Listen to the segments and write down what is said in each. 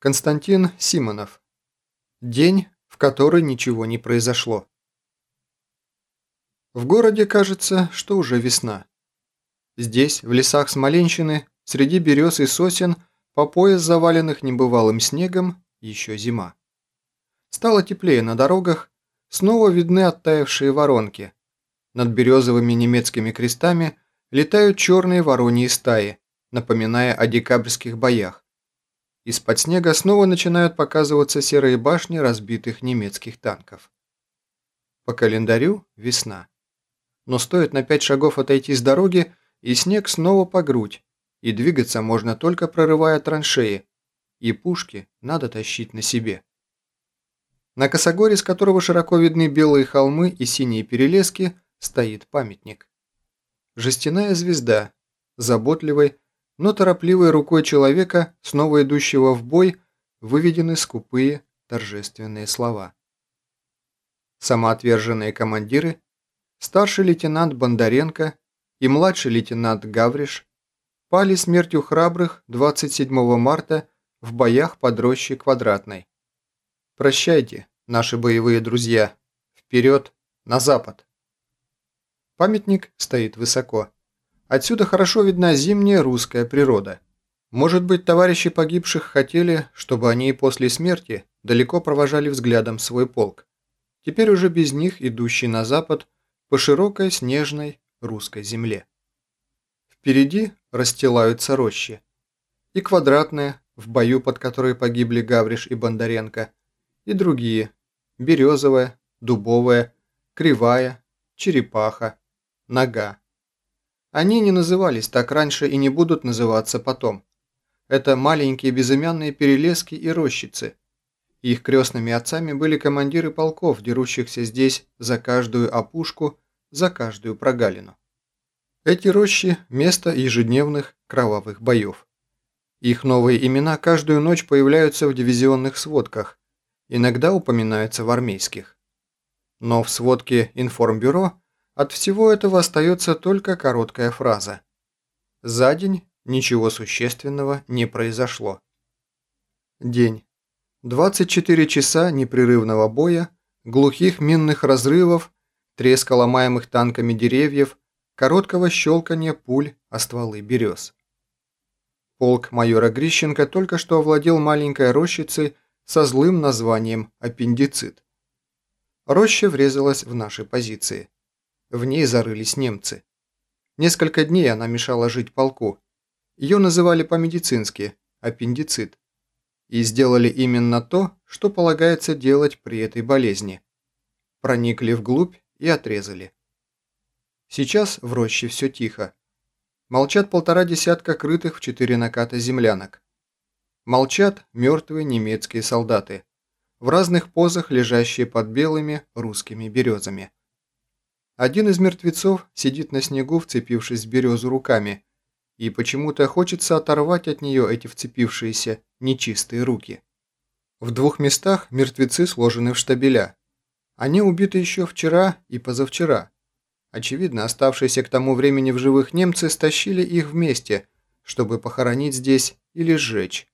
Константин Симонов. День, в который ничего не произошло. В городе кажется, что уже весна. Здесь, в лесах Смоленщины, среди берез и сосен, по пояс заваленных небывалым снегом, еще зима. Стало теплее на дорогах, снова видны оттаившие воронки. Над березовыми немецкими крестами летают черные вороньи стаи, напоминая о декабрьских боях из-под снега снова начинают показываться серые башни разбитых немецких танков. По календарю весна. Но стоит на пять шагов отойти с дороги, и снег снова по грудь, и двигаться можно только прорывая траншеи, и пушки надо тащить на себе. На косогоре, с которого широко видны белые холмы и синие перелески, стоит памятник. Жестяная звезда, заботливой, но торопливой рукой человека, снова идущего в бой, выведены скупые торжественные слова. Самоотверженные командиры, старший лейтенант Бондаренко и младший лейтенант Гавриш пали смертью храбрых 27 марта в боях под рощей Квадратной. Прощайте, наши боевые друзья. Вперед, на запад. Памятник стоит высоко. Отсюда хорошо видна зимняя русская природа. Может быть, товарищи погибших хотели, чтобы они и после смерти далеко провожали взглядом свой полк. Теперь уже без них, идущий на запад, по широкой снежной русской земле. Впереди расстилаются рощи. И квадратные, в бою под которые погибли Гавриш и Бондаренко, и другие – березовая, дубовая, кривая, черепаха, нога. Они не назывались так раньше и не будут называться потом. Это маленькие безымянные перелески и рощицы. Их крестными отцами были командиры полков, дерущихся здесь за каждую опушку, за каждую прогалину. Эти рощи – место ежедневных кровавых боев. Их новые имена каждую ночь появляются в дивизионных сводках, иногда упоминаются в армейских. Но в сводке информбюро от всего этого остается только короткая фраза. За день ничего существенного не произошло. День. 24 часа непрерывного боя, глухих минных разрывов, треска ломаемых танками деревьев, короткого щелкания пуль о стволы берез. Полк майора Грищенко только что овладел маленькой рощицей со злым названием аппендицит. Роща врезалась в наши позиции. В ней зарылись немцы. Несколько дней она мешала жить полку. Ее называли по-медицински – аппендицит. И сделали именно то, что полагается делать при этой болезни. Проникли вглубь и отрезали. Сейчас в роще все тихо. Молчат полтора десятка крытых в четыре наката землянок. Молчат мертвые немецкие солдаты, в разных позах лежащие под белыми русскими березами. Один из мертвецов сидит на снегу, вцепившись в березу руками, и почему-то хочется оторвать от нее эти вцепившиеся нечистые руки. В двух местах мертвецы сложены в штабеля. Они убиты еще вчера и позавчера. Очевидно, оставшиеся к тому времени в живых немцы стащили их вместе, чтобы похоронить здесь или сжечь.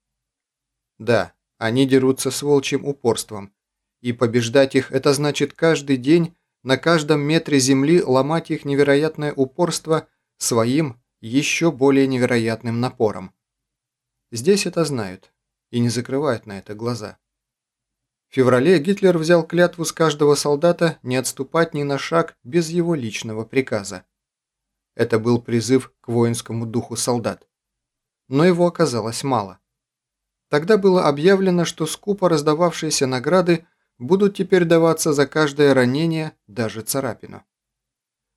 Да, они дерутся с волчьим упорством, и побеждать их это значит каждый день на каждом метре земли ломать их невероятное упорство своим еще более невероятным напором. Здесь это знают и не закрывают на это глаза. В феврале Гитлер взял клятву с каждого солдата не отступать ни на шаг без его личного приказа. Это был призыв к воинскому духу солдат. Но его оказалось мало. Тогда было объявлено, что скупо раздававшиеся награды будут теперь даваться за каждое ранение, даже царапину.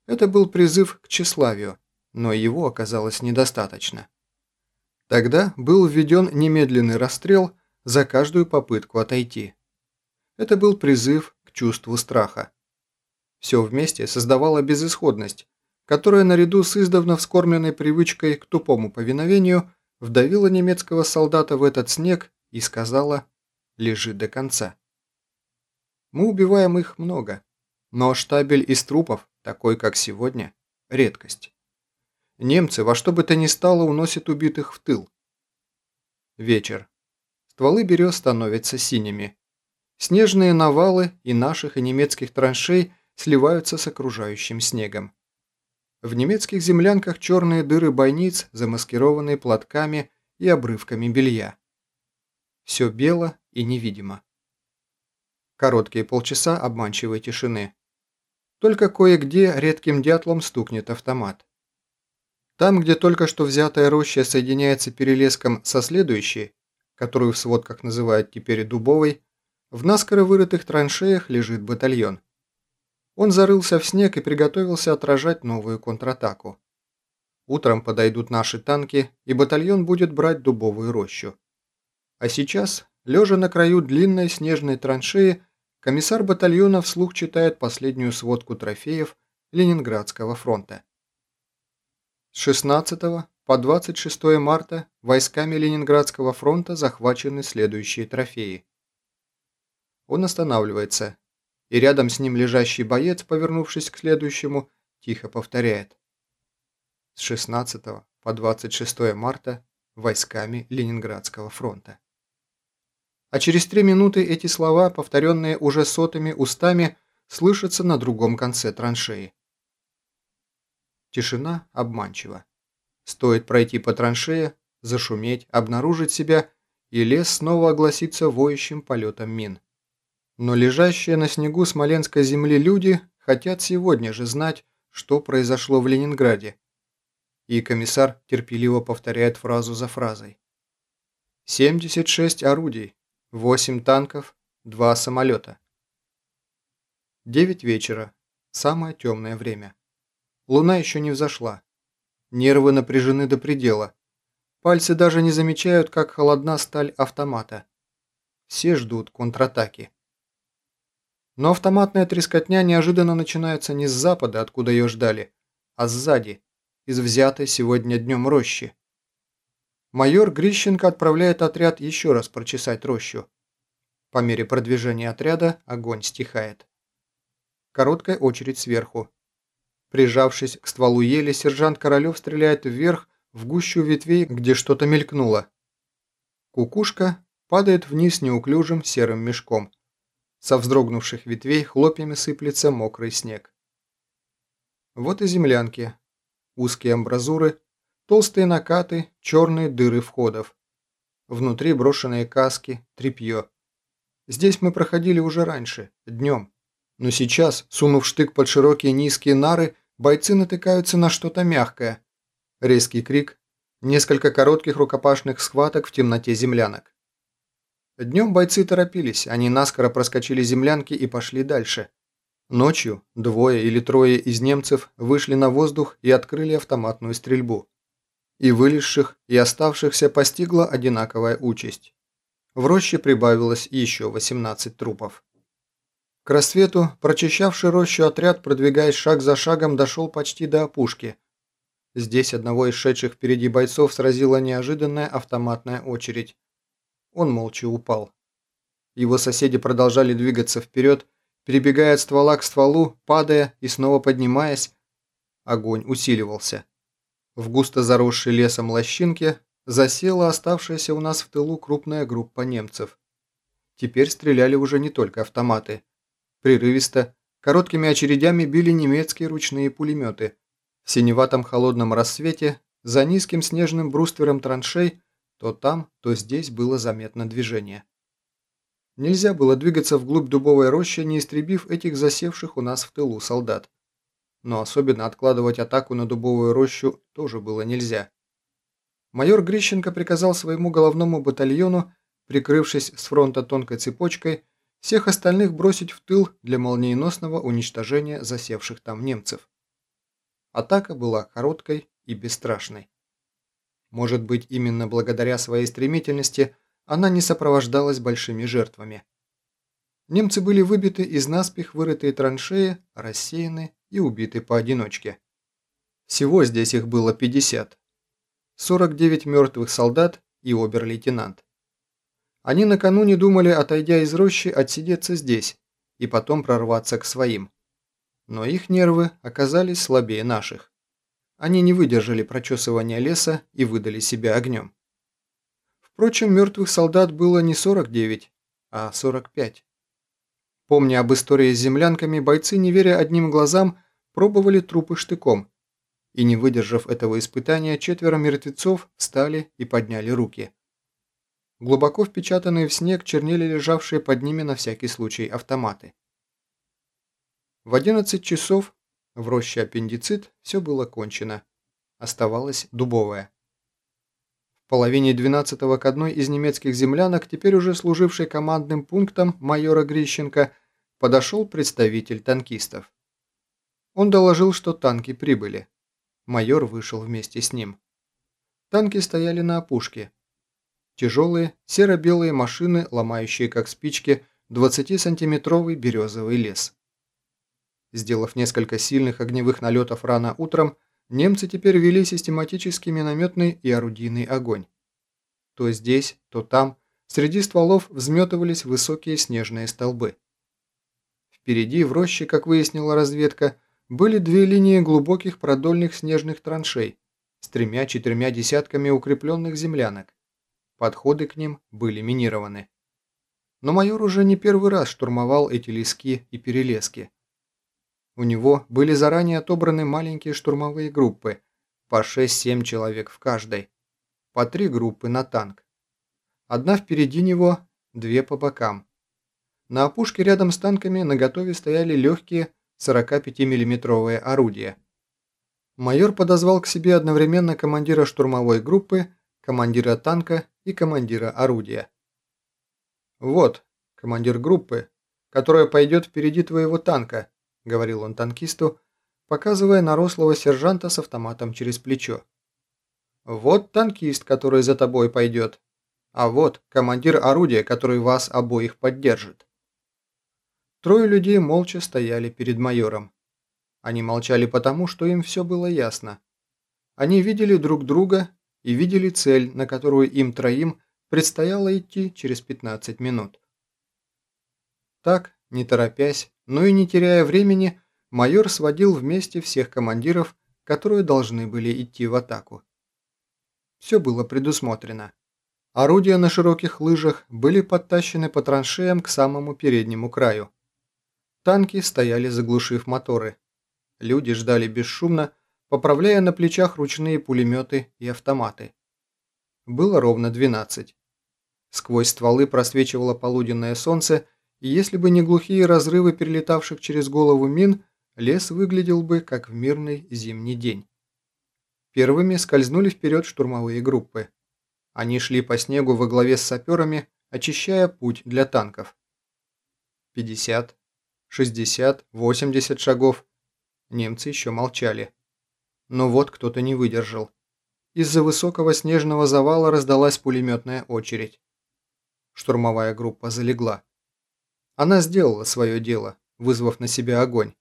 Это был призыв к тщеславию, но его оказалось недостаточно. Тогда был введен немедленный расстрел за каждую попытку отойти. Это был призыв к чувству страха. Все вместе создавало безысходность, которая наряду с издавна вскормленной привычкой к тупому повиновению вдавила немецкого солдата в этот снег и сказала «лежи до конца». Мы убиваем их много, но штабель из трупов, такой как сегодня, редкость. Немцы во что бы то ни стало уносят убитых в тыл. Вечер. стволы берез становятся синими. Снежные навалы и наших, и немецких траншей сливаются с окружающим снегом. В немецких землянках черные дыры бойниц, замаскированные платками и обрывками белья. Все бело и невидимо. Короткие полчаса обманчивой тишины. Только кое-где редким дятлом стукнет автомат. Там, где только что взятая роща соединяется перелеском со следующей, которую в сводках называют теперь дубовой, в наскоро вырытых траншеях лежит батальон. Он зарылся в снег и приготовился отражать новую контратаку. Утром подойдут наши танки, и батальон будет брать дубовую рощу. А сейчас, лежа на краю длинной снежной траншеи, комиссар батальона вслух читает последнюю сводку трофеев Ленинградского фронта. С 16 по 26 марта войсками Ленинградского фронта захвачены следующие трофеи. Он останавливается, и рядом с ним лежащий боец, повернувшись к следующему, тихо повторяет. С 16 по 26 марта войсками Ленинградского фронта. А через три минуты эти слова, повторенные уже сотыми устами, слышатся на другом конце траншеи. Тишина обманчива. Стоит пройти по траншее, зашуметь, обнаружить себя, и лес снова огласится воющим полетом мин. Но лежащие на снегу смоленской земли люди хотят сегодня же знать, что произошло в Ленинграде. И комиссар терпеливо повторяет фразу за фразой. 76 орудий, 8 танков, 2 самолета. 9 вечера. Самое темное время. Луна еще не взошла. Нервы напряжены до предела. Пальцы даже не замечают, как холодна сталь автомата. Все ждут контратаки. Но автоматная трескотня неожиданно начинается не с запада, откуда ее ждали, а сзади, из взятой сегодня днем рощи. Майор Грищенко отправляет отряд еще раз прочесать рощу. По мере продвижения отряда огонь стихает. Короткая очередь сверху. Прижавшись к стволу ели, сержант Королев стреляет вверх, в гущу ветвей, где что-то мелькнуло. Кукушка падает вниз неуклюжим серым мешком. Со вздрогнувших ветвей хлопьями сыплется мокрый снег. Вот и землянки. Узкие амбразуры, толстые накаты, черные дыры входов. Внутри брошенные каски, тряпье. Здесь мы проходили уже раньше, днем. Но сейчас, сунув штык под широкие низкие нары, бойцы натыкаются на что-то мягкое. Резкий крик, несколько коротких рукопашных схваток в темноте землянок. Днем бойцы торопились, они наскоро проскочили землянки и пошли дальше. Ночью двое или трое из немцев вышли на воздух и открыли автоматную стрельбу. И вылезших, и оставшихся постигла одинаковая участь. В роще прибавилось еще 18 трупов. К рассвету, прочищавший рощу отряд, продвигаясь шаг за шагом, дошел почти до опушки. Здесь одного из шедших впереди бойцов сразила неожиданная автоматная очередь. Он молча упал. Его соседи продолжали двигаться вперед, перебегая от ствола к стволу, падая и снова поднимаясь. Огонь усиливался. В густо заросшей лесом лощинке засела оставшаяся у нас в тылу крупная группа немцев. Теперь стреляли уже не только автоматы – Прерывисто, короткими очередями били немецкие ручные пулеметы. В синеватом холодном рассвете, за низким снежным бруствером траншей, то там, то здесь было заметно движение. Нельзя было двигаться вглубь дубовой рощи, не истребив этих засевших у нас в тылу солдат. Но особенно откладывать атаку на дубовую рощу тоже было нельзя. Майор Грищенко приказал своему головному батальону, прикрывшись с фронта тонкой цепочкой, всех остальных бросить в тыл для молниеносного уничтожения засевших там немцев. Атака была короткой и бесстрашной. Может быть, именно благодаря своей стремительности она не сопровождалась большими жертвами. Немцы были выбиты из наспех вырытые траншеи, рассеяны и убиты поодиночке. Всего здесь их было 50. 49 мертвых солдат и обер-лейтенант. Они накануне думали, отойдя из рощи, отсидеться здесь и потом прорваться к своим. Но их нервы оказались слабее наших. Они не выдержали прочесывания леса и выдали себя огнем. Впрочем, мертвых солдат было не 49, а 45. Помня об истории с землянками, бойцы, не веря одним глазам, пробовали трупы штыком. И не выдержав этого испытания, четверо мертвецов встали и подняли руки. Глубоко впечатанные в снег чернели лежавшие под ними на всякий случай автоматы. В 11 часов в роще аппендицит все было кончено. Оставалась дубовая. В половине 12-го к одной из немецких землянок, теперь уже служившей командным пунктом майора Грищенко, подошел представитель танкистов. Он доложил, что танки прибыли. Майор вышел вместе с ним. Танки стояли на опушке. Тяжелые, серо-белые машины, ломающие как спички, 20-сантиметровый березовый лес. Сделав несколько сильных огневых налетов рано утром, немцы теперь вели систематический минометный и орудийный огонь. То здесь, то там, среди стволов взметывались высокие снежные столбы. Впереди, в роще, как выяснила разведка, были две линии глубоких продольных снежных траншей с тремя-четырьмя десятками укрепленных землянок. Подходы к ним были минированы. Но майор уже не первый раз штурмовал эти лески и перелески. У него были заранее отобраны маленькие штурмовые группы, по 6-7 человек в каждой, по три группы на танк. Одна впереди него, две по бокам. На опушке рядом с танками наготове стояли легкие 45 миллиметровые орудия. Майор подозвал к себе одновременно командира штурмовой группы, командира танка и командира орудия. «Вот, командир группы, которая пойдет впереди твоего танка», говорил он танкисту, показывая на рослого сержанта с автоматом через плечо. «Вот танкист, который за тобой пойдет, а вот командир орудия, который вас обоих поддержит». Трое людей молча стояли перед майором. Они молчали потому, что им все было ясно. Они видели друг друга и видели цель, на которую им троим предстояло идти через 15 минут. Так, не торопясь, но и не теряя времени, майор сводил вместе всех командиров, которые должны были идти в атаку. Все было предусмотрено. Орудия на широких лыжах были подтащены по траншеям к самому переднему краю. Танки стояли заглушив моторы. Люди ждали бесшумно, поправляя на плечах ручные пулеметы и автоматы. Было ровно 12. Сквозь стволы просвечивало полуденное солнце, и если бы не глухие разрывы перелетавших через голову мин, лес выглядел бы как в мирный зимний день. Первыми скользнули вперед штурмовые группы. Они шли по снегу во главе с саперами, очищая путь для танков. 50, 60, 80 шагов. Немцы еще молчали. Но вот кто-то не выдержал. Из-за высокого снежного завала раздалась пулеметная очередь. Штурмовая группа залегла. Она сделала свое дело, вызвав на себя огонь.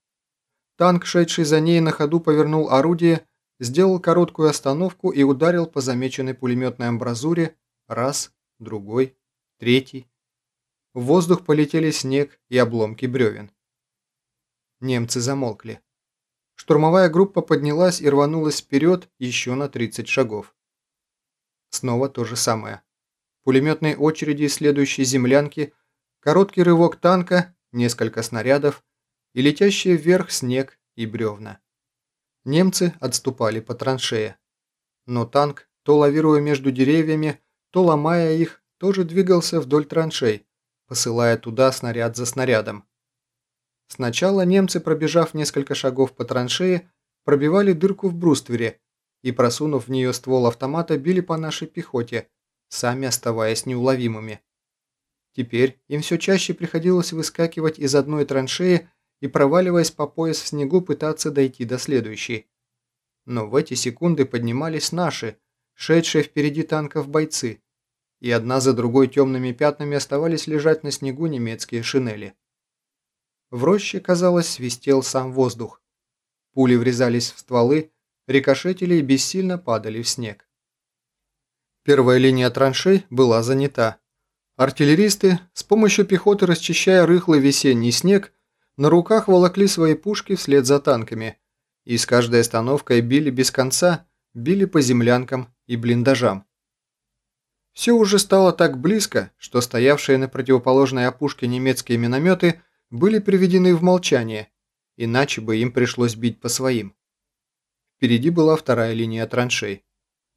Танк, шедший за ней на ходу, повернул орудие, сделал короткую остановку и ударил по замеченной пулеметной амбразуре раз, другой, третий. В воздух полетели снег и обломки бревен. Немцы замолкли. Штурмовая группа поднялась и рванулась вперед еще на 30 шагов. Снова то же самое. Пулеметные очереди из следующей землянки – Короткий рывок танка, несколько снарядов и летящий вверх снег и бревна. Немцы отступали по траншее. Но танк, то лавируя между деревьями, то ломая их, тоже двигался вдоль траншей, посылая туда снаряд за снарядом. Сначала немцы, пробежав несколько шагов по траншее, пробивали дырку в бруствере и, просунув в нее ствол автомата, били по нашей пехоте, сами оставаясь неуловимыми. Теперь им все чаще приходилось выскакивать из одной траншеи и, проваливаясь по пояс в снегу, пытаться дойти до следующей. Но в эти секунды поднимались наши, шедшие впереди танков бойцы, и одна за другой темными пятнами оставались лежать на снегу немецкие шинели. В роще, казалось, свистел сам воздух. Пули врезались в стволы, рикошетили и бессильно падали в снег. Первая линия траншей была занята. Артиллеристы, с помощью пехоты расчищая рыхлый весенний снег, на руках волокли свои пушки вслед за танками и с каждой остановкой били без конца, били по землянкам и блиндажам. Все уже стало так близко, что стоявшие на противоположной опушке немецкие минометы были приведены в молчание, иначе бы им пришлось бить по своим. Впереди была вторая линия траншей.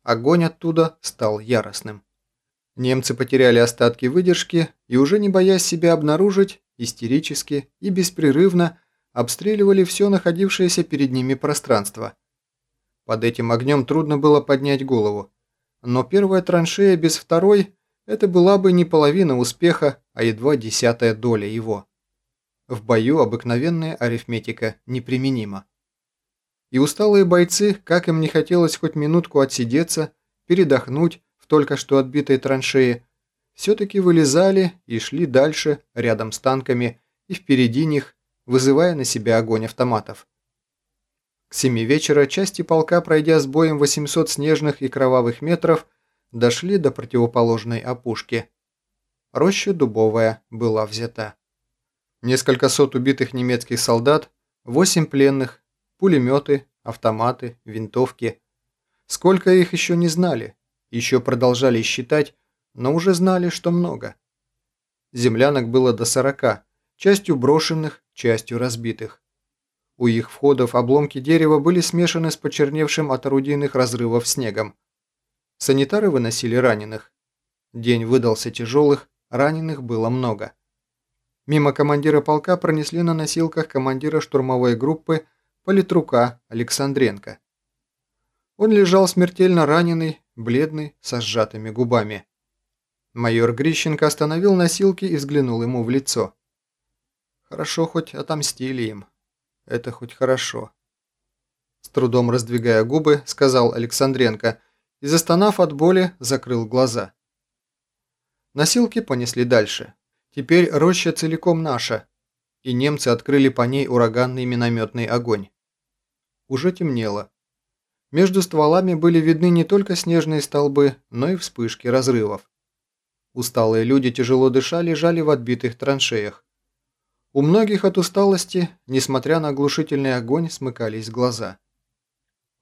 Огонь оттуда стал яростным. Немцы потеряли остатки выдержки и уже не боясь себя обнаружить, истерически и беспрерывно обстреливали все находившееся перед ними пространство. Под этим огнем трудно было поднять голову. Но первая траншея без второй – это была бы не половина успеха, а едва десятая доля его. В бою обыкновенная арифметика неприменима. И усталые бойцы, как им не хотелось хоть минутку отсидеться, передохнуть в только что отбитой траншее, все-таки вылезали и шли дальше, рядом с танками, и впереди них, вызывая на себя огонь автоматов. К семи вечера части полка, пройдя с боем 800 снежных и кровавых метров, дошли до противоположной опушки. Роща Дубовая была взята. Несколько сот убитых немецких солдат, восемь пленных, Пулеметы, автоматы, винтовки. Сколько их еще не знали, еще продолжали считать, но уже знали, что много. Землянок было до сорока, частью брошенных, частью разбитых. У их входов обломки дерева были смешаны с почерневшим от орудийных разрывов снегом. Санитары выносили раненых. День выдался тяжелых, раненых было много. Мимо командира полка пронесли на носилках командира штурмовой группы политрука Александренко. Он лежал смертельно раненый, бледный, со сжатыми губами. Майор Грищенко остановил носилки и взглянул ему в лицо. Хорошо хоть отомстили им. Это хоть хорошо. С трудом раздвигая губы, сказал Александренко и, застонав от боли, закрыл глаза. Носилки понесли дальше. Теперь роща целиком наша, и немцы открыли по ней ураганный минометный огонь. Уже темнело. Между стволами были видны не только снежные столбы, но и вспышки разрывов. Усталые люди, тяжело дыша, лежали в отбитых траншеях. У многих от усталости, несмотря на оглушительный огонь, смыкались глаза.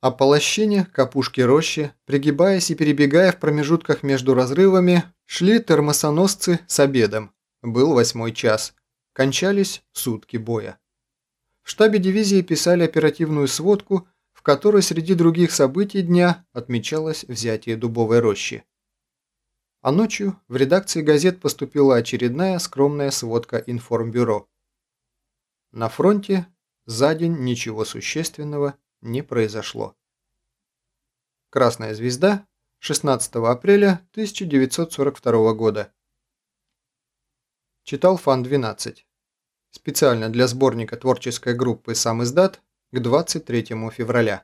А по лощине, к опушке рощи, пригибаясь и перебегая в промежутках между разрывами, шли термосоносцы с обедом. Был восьмой час. Кончались сутки боя. В штабе дивизии писали оперативную сводку, в которой среди других событий дня отмечалось взятие дубовой рощи. А ночью в редакции газет поступила очередная скромная сводка информбюро. На фронте за день ничего существенного не произошло. Красная звезда, 16 апреля 1942 года. Читал Фан 12 специально для сборника творческой группы «Сам издат» к 23 февраля.